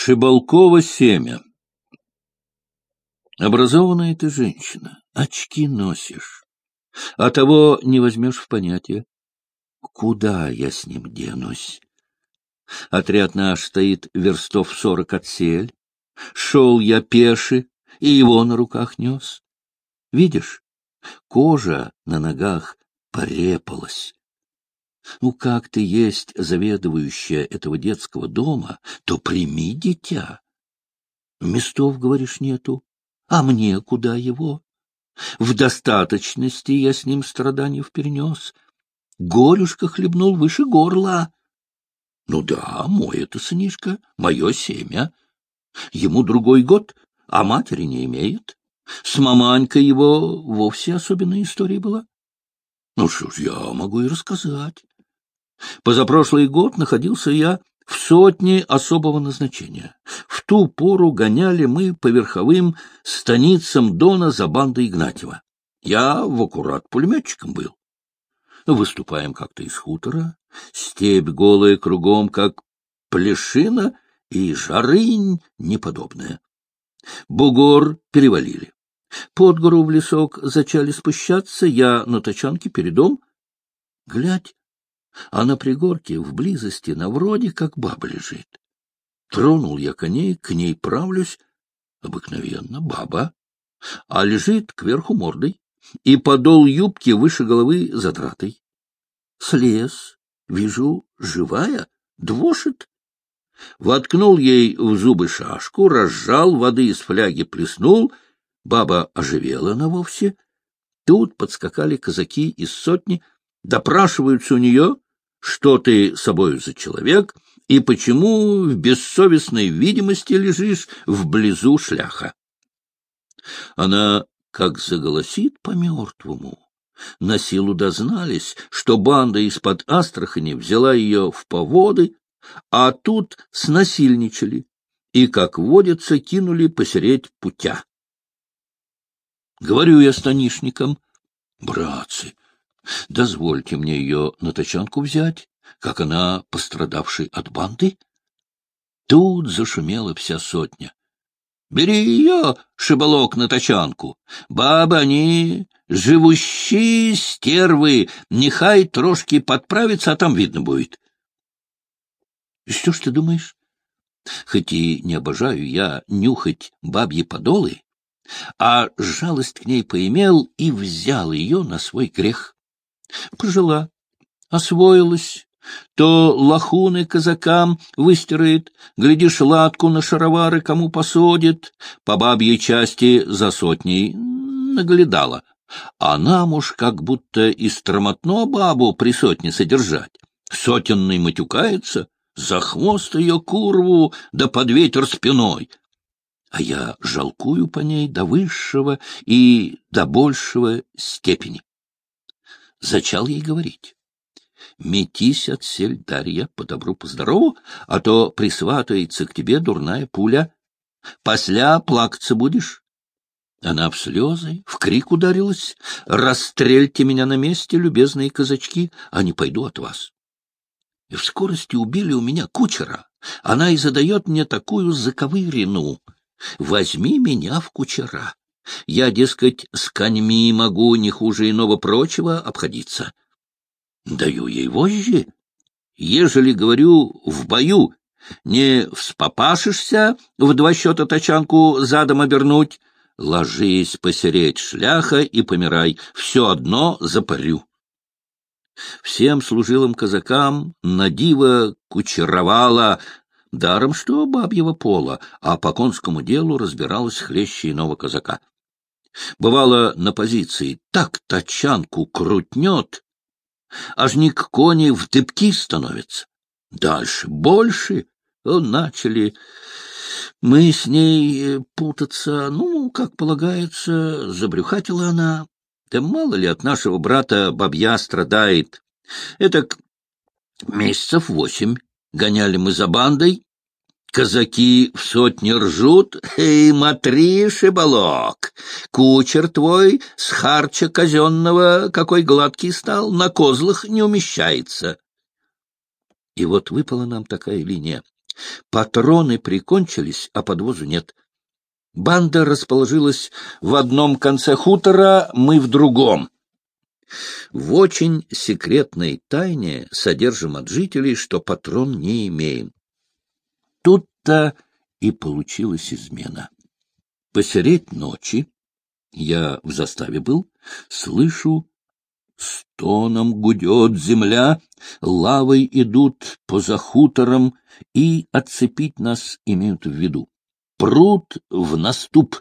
Шибалкова семя. Образованная ты женщина, очки носишь, а того не возьмешь в понятие. Куда я с ним денусь? Отряд наш стоит верстов сорок от сель. Шел я пеши, и его на руках нес. Видишь, кожа на ногах порепалась. Ну, как ты есть заведующая этого детского дома, то прими дитя. Местов, говоришь, нету. А мне куда его? В достаточности я с ним страданий перенес. Горюшка хлебнул выше горла. Ну да, мой это сынишка, мое семя. Ему другой год, а матери не имеет. С маманькой его вовсе особенная история была. Ну что ж, я могу и рассказать. Позапрошлый год находился я в сотне особого назначения. В ту пору гоняли мы по верховым станицам Дона за бандой Игнатьева. Я в аккурат пулеметчиком был. Выступаем как-то из хутора, степь голая кругом, как плешина, и жарынь неподобная. Бугор перевалили. Под гору в лесок зачали спущаться, я на тачанке передом. Глядь, а на пригорке в близости на вроде как баба лежит. Тронул я коней, к ней правлюсь. Обыкновенно баба. А лежит кверху мордой, и подол юбки выше головы затратой. Слез, вижу, живая, двошит. Воткнул ей в зубы шашку, разжал, воды из фляги плеснул. Баба оживела на вовсе. Тут подскакали казаки из сотни, допрашиваются у нее, что ты собою за человек и почему в бессовестной видимости лежишь вблизу шляха. Она как заголосит по-мертвому. На силу дознались, что банда из-под Астрахани взяла ее в поводы, а тут снасильничали и, как водится, кинули посереть путя. Говорю я станишникам, братцы, Дозвольте мне ее на тачанку взять, как она пострадавшей от банды. Тут зашумела вся сотня. Бери ее, шибалок, на тачанку. Бабы они живущие стервы, нехай трошки подправится, а там видно будет. Что ж ты думаешь? Хоть и не обожаю я нюхать бабьи подолы, а жалость к ней поимел и взял ее на свой грех. Пожила, освоилась, то лохуны казакам выстирает, глядишь, латку на шаровары кому посодит, по бабьей части за сотней наглядала. А нам уж как будто и стромотно бабу при сотне содержать. Сотенный матюкается, за хвост ее курву, да под ветер спиной. А я жалкую по ней до высшего и до большего степени зачал ей говорить. Метись от сель, Дарья, по добру, по здорову, а то присватается к тебе дурная пуля. Посля плакаться будешь. Она в слезы, в крик ударилась. «Расстрельте меня на месте, любезные казачки, а не пойду от вас». И в скорости убили у меня кучера. Она и задает мне такую заковырину. «Возьми меня в кучера». Я, дескать, с коньми могу не хуже иного прочего обходиться. Даю ей вожжи. Ежели, говорю, в бою не вспопашешься в два счета тачанку задом обернуть, ложись посереть шляха и помирай, все одно запарю. Всем служилым казакам надиво кучеровала, даром что бабьего пола, а по конскому делу разбиралась хлеще иного казака. Бывало, на позиции так тачанку крутнет, аж не к кони в дыбки становится. Дальше больше начали мы с ней э, путаться, ну, как полагается, забрюхатила она. Да мало ли от нашего брата бабья страдает. Это месяцев восемь гоняли мы за бандой, Казаки в сотни ржут, эй, матри, шибалок, кучер твой с харча казенного, какой гладкий стал, на козлах не умещается. И вот выпала нам такая линия. Патроны прикончились, а подвозу нет. Банда расположилась в одном конце хутора, мы в другом. В очень секретной тайне содержим от жителей, что патрон не имеем. Тут-то и получилась измена. Посереть ночи, я в заставе был, слышу, стоном гудет земля, лавой идут поза хутором и отцепить нас имеют в виду. Пруд в наступ,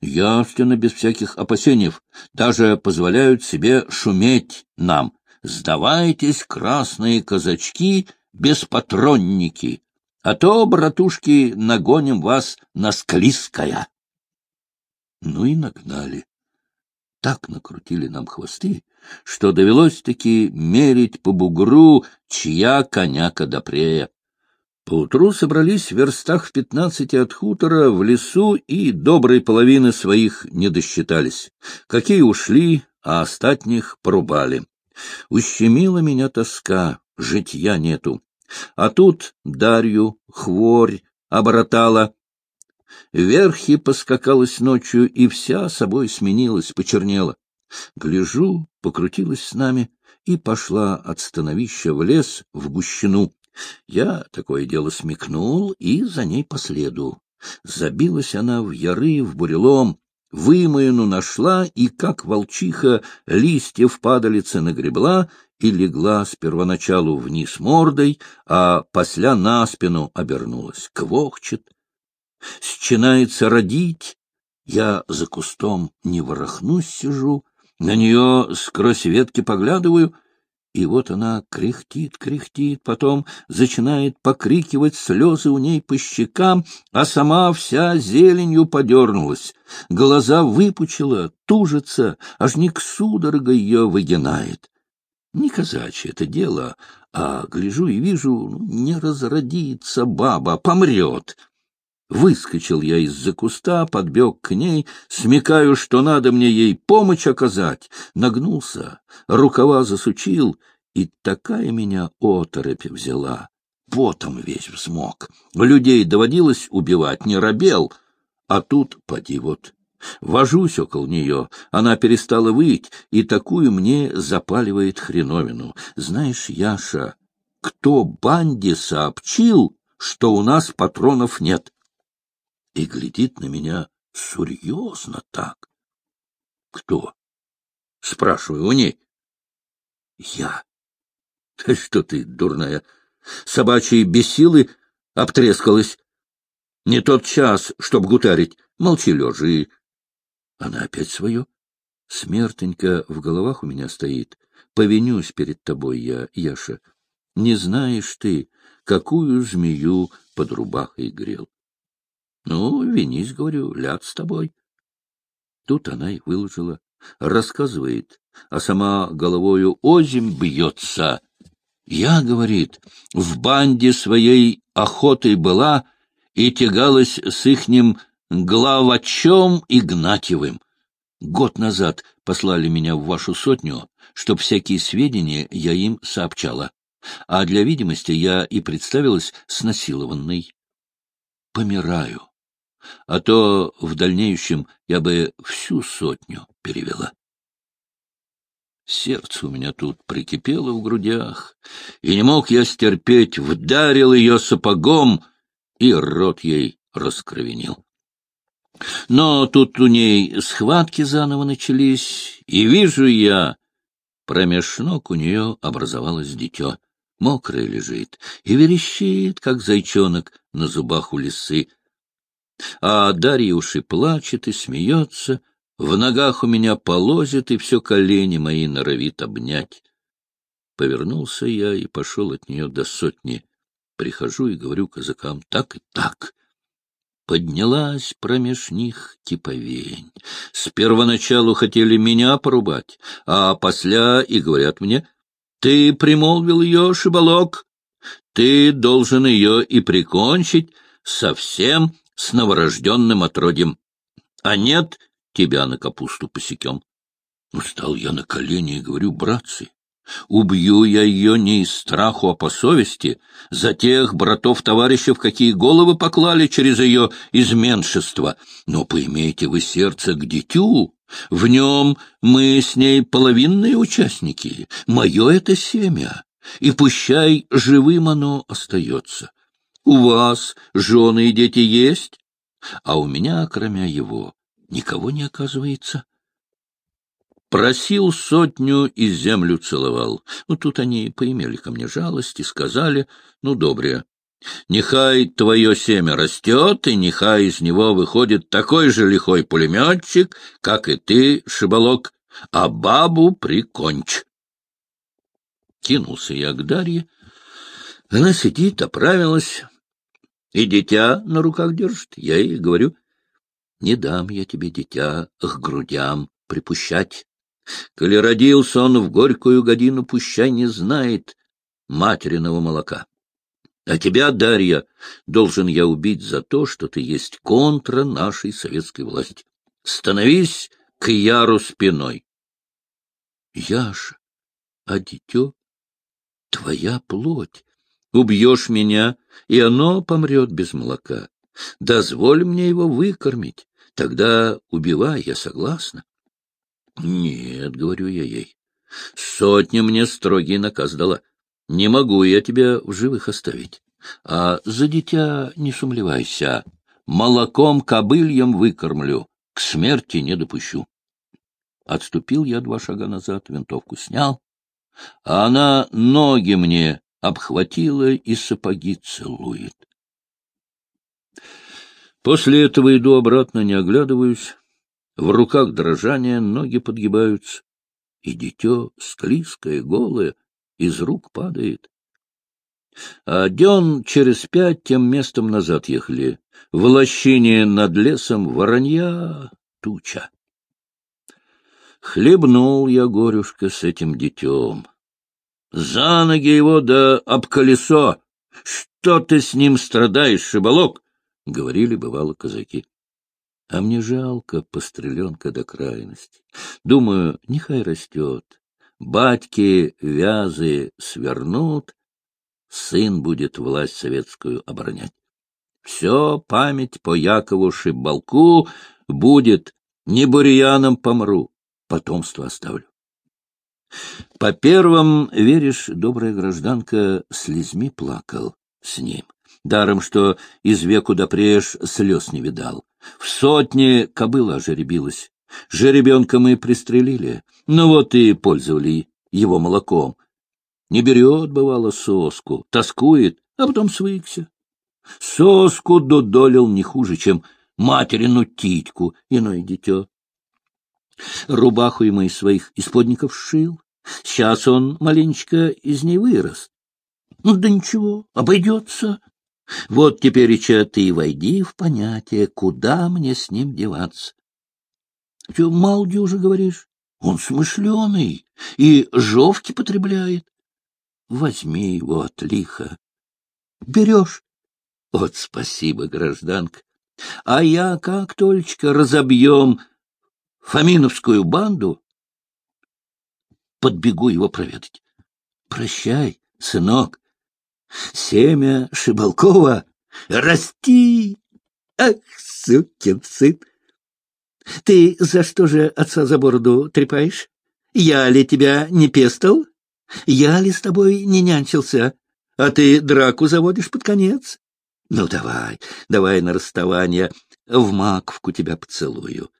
явственно без всяких опасений, даже позволяют себе шуметь нам. Сдавайтесь, красные казачки, беспатронники, а то, братушки, нагоним вас на склизкое. Ну и нагнали. Так накрутили нам хвосты, что довелось-таки мерить по бугру, чья коняка допрея. Поутру собрались в верстах в пятнадцати от хутора в лесу и доброй половины своих не досчитались. Какие ушли, а остатних порубали. Ущемила меня тоска, житья нету. А тут Дарью, хворь, оборотала. Верхи поскакалась ночью, и вся собой сменилась, почернела. Гляжу, покрутилась с нами и пошла от становища в лес, в гущину. Я такое дело смекнул и за ней последу. Забилась она в яры, в бурелом, вымоину нашла и, как волчиха, листьев падалицы нагребла и легла с первоначалу вниз мордой, а после на спину обернулась, квохчет. Счинается родить, я за кустом не ворохнусь сижу, на нее сквозь ветки поглядываю — и вот она кряхтит, кряхтит, потом начинает покрикивать, слезы у ней по щекам, а сама вся зеленью подернулась. Глаза выпучила, тужится, аж не к судорога ее выгинает. Не казачье это дело, а гляжу и вижу, ну, не разродится баба, помрет. Выскочил я из-за куста, подбег к ней, смекаю, что надо мне ей помощь оказать. Нагнулся, рукава засучил, и такая меня оторопь взяла. Потом весь взмок. Людей доводилось убивать, не робел. А тут, поди вот, Вожусь около нее, она перестала выть, и такую мне запаливает хреновину. Знаешь, Яша, кто банде сообщил, что у нас патронов нет? и глядит на меня серьезно так. — Кто? — спрашиваю у ней. — Я. — Да что ты, дурная, собачьи бесилы обтрескалась. Не тот час, чтоб гутарить. Молчи, лежи. Она опять свое. Смертенька в головах у меня стоит. Повинюсь перед тобой я, Яша. Не знаешь ты, какую змею под рубахой грел. Ну, винись, говорю, ляд с тобой. Тут она и выложила, рассказывает, а сама головою озимь бьется. Я, говорит, в банде своей охотой была и тягалась с ихним главачом Игнатьевым. Год назад послали меня в вашу сотню, чтоб всякие сведения я им сообщала. А для видимости я и представилась снасилованной. Помираю а то в дальнейшем я бы всю сотню перевела. Сердце у меня тут прикипело в грудях, и не мог я стерпеть, вдарил ее сапогом, и рот ей раскровенил. Но тут у ней схватки заново начались, и вижу я, промеж ног у нее образовалось дитё. Мокрое лежит и верещит, как зайчонок на зубах у лисы, а Дарья уж и плачет, и смеется, в ногах у меня полозит, и все колени мои норовит обнять. Повернулся я и пошел от нее до сотни. Прихожу и говорю казакам так и так. Поднялась промеж них киповень. С первоначалу хотели меня порубать, а после и говорят мне, «Ты примолвил ее, шибалок, ты должен ее и прикончить совсем с новорожденным отродьем. А нет, тебя на капусту посекем. Ну, стал я на колени и говорю, братцы, Убью я ее не из страху, а по совести, за тех братов-товарищев, какие головы поклали через ее изменшество. Но поимейте вы сердце к дитю, в нем мы с ней половинные участники, мое это семя, и пущай живым оно остается. У вас жены и дети есть, а у меня, кроме его, никого не оказывается. Просил сотню и землю целовал. Ну, тут они поимели ко мне жалость и сказали, ну, добре, нехай твое семя растет, и нехай из него выходит такой же лихой пулеметчик, как и ты, шибалок, а бабу прикончь. Кинулся я к Дарье. Она сидит, оправилась, и дитя на руках держит. Я ей говорю, не дам я тебе дитя к грудям припущать. Коли родился он в горькую годину, пущай не знает материного молока. А тебя, Дарья, должен я убить за то, что ты есть контра нашей советской власти. Становись к Яру спиной. Яша, а дитё — твоя плоть. Убьешь меня, и оно помрет без молока. Дозволь мне его выкормить, тогда убивай, я согласна. Нет, — говорю я ей, — сотня мне строгий наказ дала. Не могу я тебя в живых оставить. А за дитя не сумлевайся. Молоком кобыльем выкормлю, к смерти не допущу. Отступил я два шага назад, винтовку снял, а она ноги мне обхватила и сапоги целует. После этого иду обратно, не оглядываюсь. В руках дрожание, ноги подгибаются, и дитё, склизкое, голое, из рук падает. А дён через пять тем местом назад ехали. В лощине над лесом воронья туча. Хлебнул я, горюшка, с этим детем. За ноги его да об колесо! Что ты с ним страдаешь, шибалок? — говорили, бывало, казаки. А мне жалко постреленка до крайности. Думаю, нехай растет. Батьки вязы свернут, сын будет власть советскую оборонять. Все, память по Якову Шибалку будет, не бурьяном помру, потомство оставлю. По первым, веришь, добрая гражданка слезьми плакал с ним, даром что из веку допреж слез не видал. В сотне кобыла ожеребилась. Жеребенка мы пристрелили, ну вот и пользовали его молоком. Не берет, бывало, соску, тоскует, а потом свыкся. Соску додолил не хуже, чем материну титьку, иное дитё. Рубаху ему из своих исподников сшил. Сейчас он маленечко из ней вырос. Ну да ничего, обойдется. Вот теперь, Ича, ты войди в понятие, куда мне с ним деваться. Ты мало уже говоришь? Он смышленый и жовки потребляет. Возьми его от лиха. Берешь? Вот спасибо, гражданка. А я, как только разобьем Фоминовскую банду, подбегу его проведать. Прощай, сынок. Семя Шибалкова, расти! Ах, сукин сын! Ты за что же отца за бороду трепаешь? Я ли тебя не пестал? Я ли с тобой не нянчился? А ты драку заводишь под конец? Ну, давай, давай на расставание, в маковку тебя поцелую.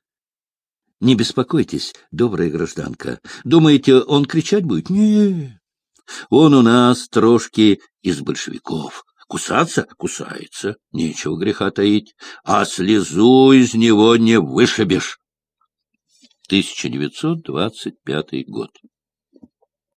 Не беспокойтесь, добрая гражданка. Думаете, он кричать будет? Не. Он у нас трошки из большевиков. Кусаться — кусается, нечего греха таить, а слезу из него не вышибешь. 1925 год.